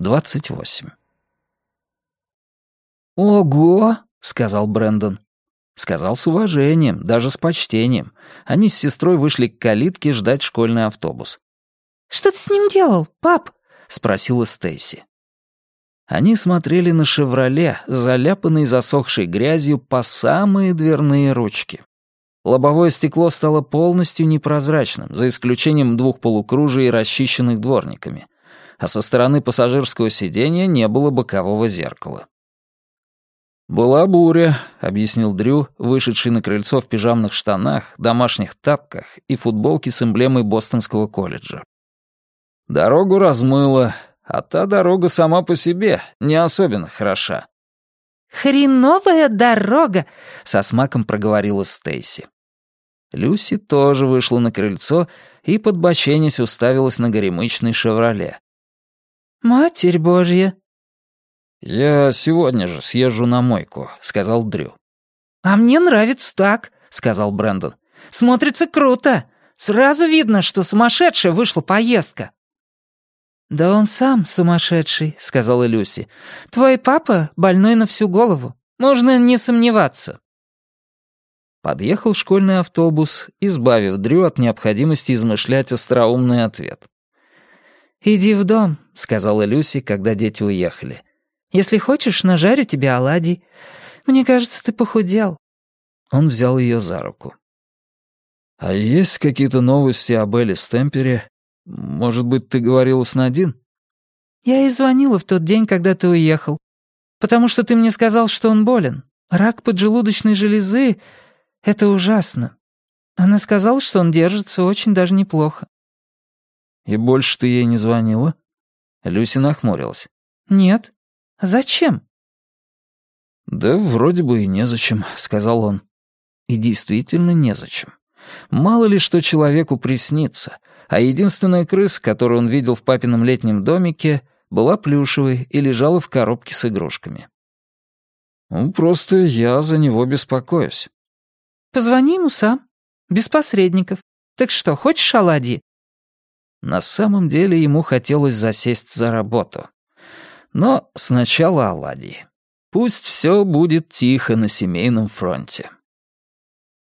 28. «Ого!» — сказал Брэндон. Сказал с уважением, даже с почтением. Они с сестрой вышли к калитке ждать школьный автобус. «Что ты с ним делал, пап?» — спросила Стейси. Они смотрели на «Шевроле», заляпанный засохшей грязью по самые дверные ручки. Лобовое стекло стало полностью непрозрачным, за исключением двух полукружий, расчищенных дворниками. А со стороны пассажирского сиденья не было бокового зеркала. «Была буря», — объяснил Дрю, вышедший на крыльцо в пижамных штанах, домашних тапках и футболке с эмблемой Бостонского колледжа. Дорогу размыло, а та дорога сама по себе не особенно хороша. «Хреновая дорога!» — со смаком проговорила Стейси. Люси тоже вышла на крыльцо и, подбоченясь, уставилась на горемычный «Шевроле». «Матерь Божья!» «Я сегодня же съезжу на мойку», — сказал Дрю. «А мне нравится так», — сказал Брэндон. «Смотрится круто. Сразу видно, что сумасшедшая вышла поездка». «Да он сам сумасшедший», — сказала Люси. «Твой папа больной на всю голову. Можно не сомневаться». Подъехал школьный автобус, избавив Дрю от необходимости измышлять остроумный ответ. «Иди в дом», — сказала Люси, когда дети уехали. Если хочешь, нажарю тебе оладий. Мне кажется, ты похудел». Он взял ее за руку. «А есть какие-то новости об Элли Стемпере? Может быть, ты говорила с Надин?» «Я ей звонила в тот день, когда ты уехал. Потому что ты мне сказал, что он болен. Рак поджелудочной железы — это ужасно. Она сказала, что он держится очень даже неплохо». «И больше ты ей не звонила?» Люси нахмурилась. «Нет. Зачем?» «Да вроде бы и незачем», — сказал он. И действительно незачем. Мало ли что человеку приснится, а единственная крыса, которую он видел в папином летнем домике, была плюшевой и лежала в коробке с игрушками. «Ну, просто я за него беспокоюсь». «Позвони ему сам, без посредников. Так что, хочешь оладьи?» На самом деле ему хотелось засесть за работу. Но сначала оладьи. Пусть все будет тихо на семейном фронте.